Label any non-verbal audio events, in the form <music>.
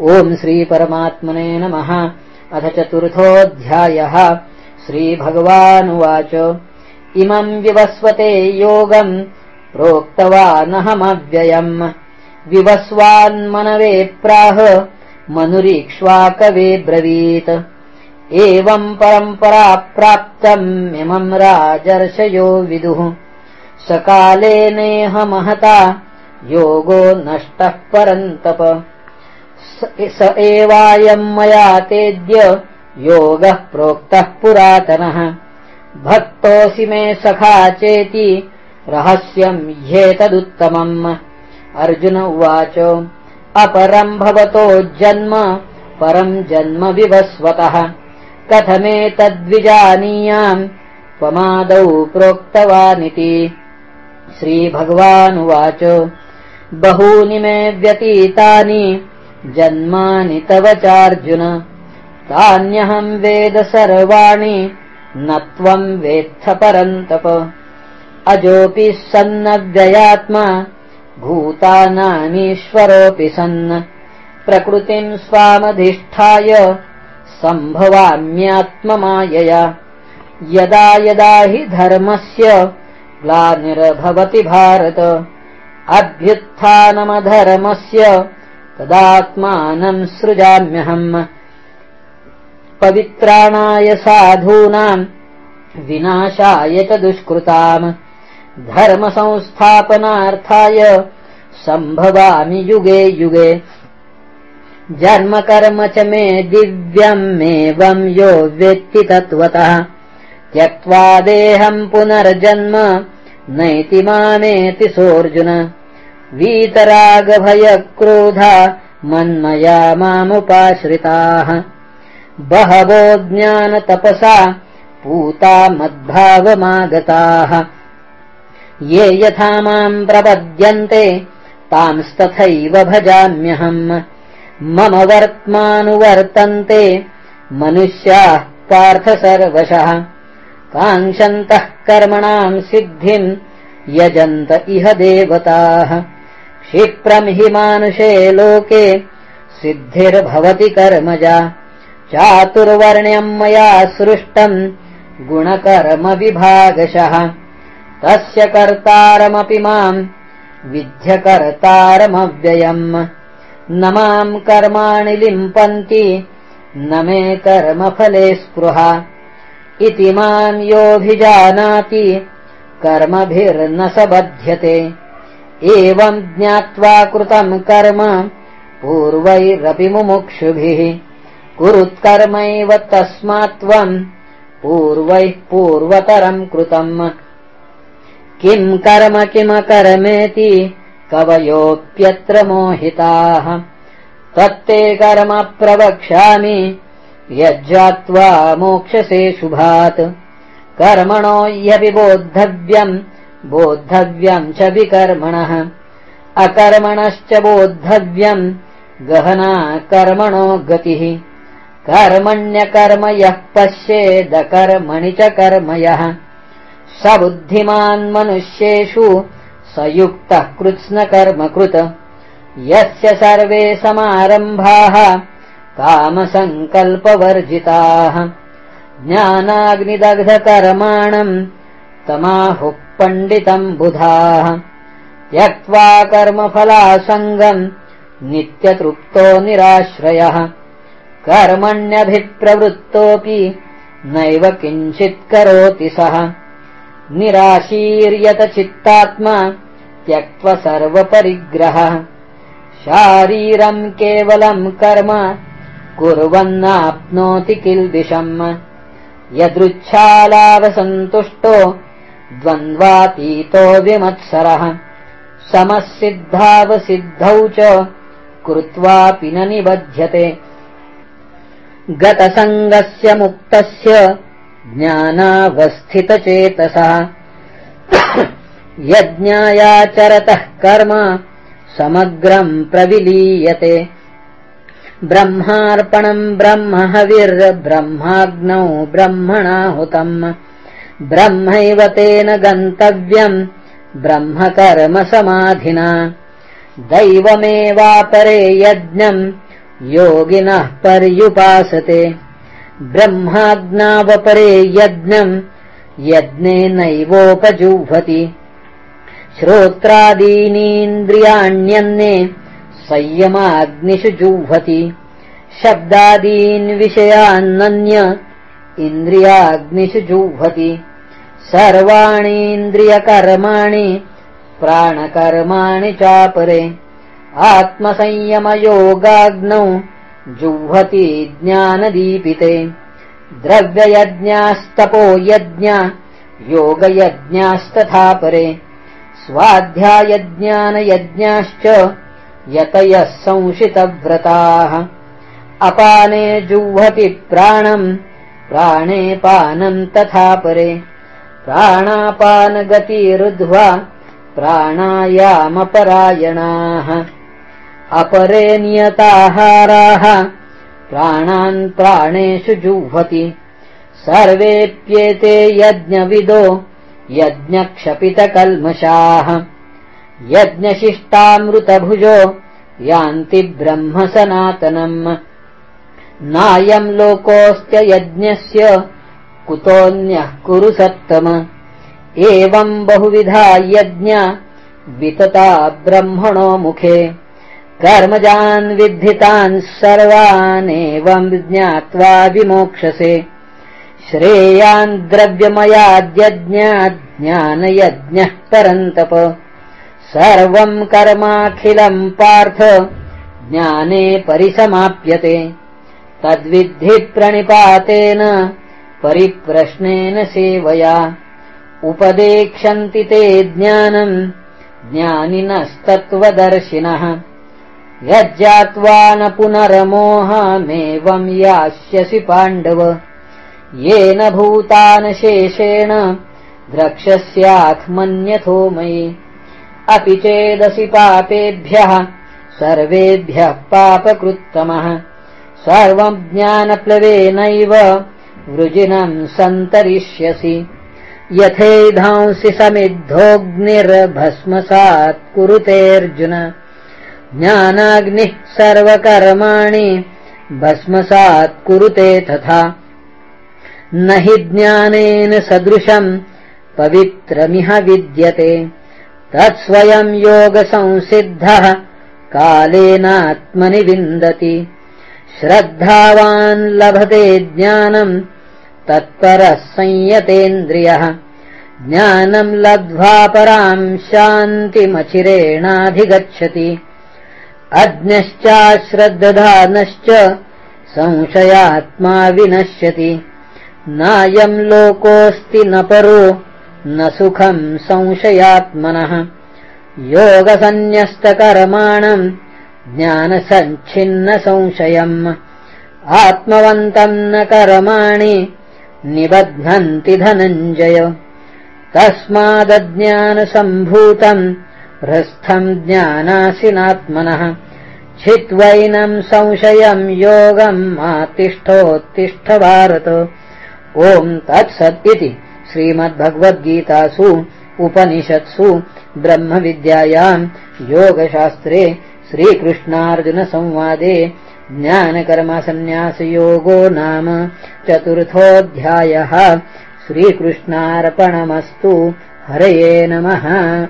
ओम् श्रीपरमात्मने नमः। अथ चतुर्थोऽध्यायः। श्रीभगवानुवाच। इमम् विवस्वते योगम् प्रोक्तवानहमव्ययम्। विवस्वान्मनवे प्राह मनुरीक्ष्वाकवे ब्रवीत्। एवम् परम्परा प्राप्तम् इमम् राजर्षयो विदुः। सकालेनेह महता योगो नष्टः परन्तप स एवायम् मया तेद्य योगः प्रोक्तः पुरातनः। भक्तोऽसि मे सखा चेति रहस्यम् ह्येतदुत्तमम्। अर्जुन उवाच अपरम् भवतो जन्म परम् जन्म विवस्वतः। कथमेतद्विजानीयाम् त्वमादौ प्रोक्तवानिति। श्रीभगवानुवाच बहूनि मे व्यतीतानि जन्मानि तव चार्जुन। तान्यहम् वेद सर्वाणि न त्वम् वेत्थ परन्तप। अजोऽपि सन्नव्ययात्मा भूतानामीश्वरोऽपि सन्। प्रकृतिम् स्वामधिष्ठाय सम्भवाम्यात्ममायया। यदा यदा हि धर्मस्य ग्लानिर्भवति भारत। अभ्युत्थानमधर्मस्य तदात्मानम् सृजाम्यहम् पवित्राणाय साधूनाम् विनाशाय च दुष्कृताम्। धर्मसंस्थापनार्थाय सम्भवामि युगे युगे। जन्मकर्म च मे दिव्यमेवम् यो वेत्ति तत्त्वतः। त्यक्त्वा देहम् पुनर्जन्म नैति मामेति सोऽर्जुन वीतरागभयक्रोधा मन्मया मामुपाश्रिताः। बहवो ज्ञानतपसा पूता मद्भावमागताः। ये यथा माम् प्रपद्यन्ते तांस्तथैव भजाम्यहम्। मम वर्त्मानुवर्तन्ते मनुष्याः पार्थ सर्वशः। काङ्क्षन्तः कर्मणाम् सिद्धिम् यजन्त इह देवताः हि मानुषे लोके सिद्धिर्भवति कर्मजा। चातुर्वर्ण्यम् मया सृष्टम् गुणकर्मविभागशः। तस्य कर्तारमपि माम् विध्यकर्तारमव्ययम् न माम् कर्माणि लिम्पन्ति न मे कर्मफले स्पृहा। इति माम् योऽभिजानाति कर्मभिर्न स बध्यते एवम् ज्ञात्वा कृतम् कर्म पूर्वैरपि मुमुक्षुभिः। कुरुत्कर्मैव तस्मात्त्वम् पूर्वैः पूर्वतरम् कृतम्। किम् कर्म किमकर्मेति कवयोऽप्यत्र मोहिताः। तत्ते कर्म प्रवक्ष्यामि यज्जात्वा मोक्षसे शुभात्। कर्मणो ह्यपि बोद्धव्यम् बोद्धव्यम् च विकर्मणः। अकर्मणश्च बोद्धव्यम् गहना कर्मणो गतिः। कर्मण्यकर्म यः पश्येदकर्मणि च कर्म यः स बुद्धिमान्मनुष्येषु स युक्तः कृत्स्नकर्मकृत। यस्य सर्वे समारम्भाः कामसङ्कल्पवर्जिताः। ज्ञानाग्निदग्धकर्माणम् तमाहुः पण्डितम् बुधाः। त्यक्त्वा कर्मफलासङ्गम् नित्यतृप्तो निराश्रयः। कर्मण्यभिप्रवृत्तोऽपि नैव किञ्चित् करोति सः। निराशीर्यतचित्तात्मा त्यक्त्वा सर्वपरिग्रहः। शारीरम् केवलम् कर्म कुर्वन्नाप्नोति किल्बिषम्। यदृच्छालाभसन्तुष्टो द्वन्द्वातीतो विमत्सरः। समःसिद्धावसिद्धौ च कृत्वापि न निबध्यते। गतसङ्गस्य मुक्तस्य ज्ञानावस्थितचेतसः। <coughs> यज्ञायाचरतः कर्म समग्रम् प्रविलीयते। ब्रह्मार्पणम् ब्रह्म हविर्ब्रह्माग्नौ ब्रह्मणाहुतम् ब्रह्मैव तेन गन्तव्यम् ब्रह्मकर्म समाधिना। दैवमेवापरे यज्ञम् योगिनः पर्युपासते। ब्रह्माज्ञावपरे यज्ञम् यज्ञेनैवोपजुह्वति श्रोत्रादीनीन्द्रियाण्यन्ये संयमाग्निषु जुह्वति। शब्दादीन् विषयान्नन्य इन्द्रियाग्निषु जुह्वति सर्वाणीन्द्रियकर्माणि प्राणकर्माणि चापरे। आत्मसंयमयोगाग्नौ जुह्वति ज्ञानदीपिते। द्रव्ययज्ञास्तपो यज्ञ योगयज्ञास्तथा परे स्वाध्यायज्ञानयज्ञाश्च यतयः संशितव्रताः। अपाने जुह्वति प्राणम् प्राणे पानम् तथा परे प्राणापानगतिरुद्ध्वा प्राणायामपरायणाः। अपरे नियताहाराः प्राणान् प्राणेषु जुह्वति। सर्वेऽप्येते यज्ञविदो यज्ञक्षपितकल्मषाः। यज्ञशिष्टामृतभुजो यान्ति ब्रह्म सनातनम् नायम् लोकोऽस्त्ययज्ञस्य कुतोऽन्यः कुरु सत्तम। एवम् बहुविधा यज्ञा वितता ब्रह्मणो मुखे। कर्मजान् विद्धितान् सर्वानेवम् ज्ञात्वा विमोक्षसे। श्रेयान् द्रव्यमयाद्यज्ञाज्ञानयज्ञः परन्तप। सर्वम् कर्माखिलम् पार्थ ज्ञाने परिसमाप्यते। तद्विद्धि प्रणिपातेन परिप्रश्नेन सेवया। उपदेक्षन्ति ते ज्ञानम् ज्ञानिनस्तत्त्वदर्शिनः। यज्जात्वा न पुनरमोहमेवम् यास्यसि पाण्डव। येन भूतानशेषेण द्रक्ष्यस्यात्मन्यथो मयि। अपि चेदसि पापेभ्यः सर्वेभ्यः पापकृत्तमः। सर्वम् ज्ञानप्लवेनैव वृजिनम् सन्तरिष्यसि। यथैधांसि समिद्धोऽग्निर्भस्मसात् कुरुतेऽर्जुन। ज्ञानाग्निः सर्वकर्माणि भस्मसात् कुरुते तथा। न हि ज्ञानेन सदृशम् पवित्रमिह विद्यते। तत्स्वयम् योगसंसिद्धः कालेनात्मनि विन्दति। श्रद्धावान् लभते ज्ञानम् तत्परः संयतेन्द्रियः ज्ञानम् लब्ध्वा पराम् शान्तिमचिरेणाधिगच्छति। अज्ञश्चाश्रद्दधानश्च संशयात्मा विनश्यति। नायम् लोकोऽस्ति न परो न सुखम् संशयात्मनः। योगसन्न्यस्तकर्माणम् ज्ञानसञ्छिन्नसंशयम् आत्मवन्तम् न कर्माणि निबध्नन्ति धनञ्जय। तस्मादज्ञानसम्भूतम् हृस्थम् ज्ञानासिनात्मनः। छित्त्वैनम् संशयम् योगम् तिष्ठोत्तिष्ठ भारत ओम् तत्सत् इति श्रीमद्भगवद्गीतासु उपनिषत्सु ब्रह्मविद्यायाम् योगशास्त्रे श्रीकृष्णार्जुनसंवादे ज्ञानकर्मसन्न्यासयोगो नाम चतुर्थोऽध्यायः। श्रीकृष्णार्पणमस्तु। हरये नमः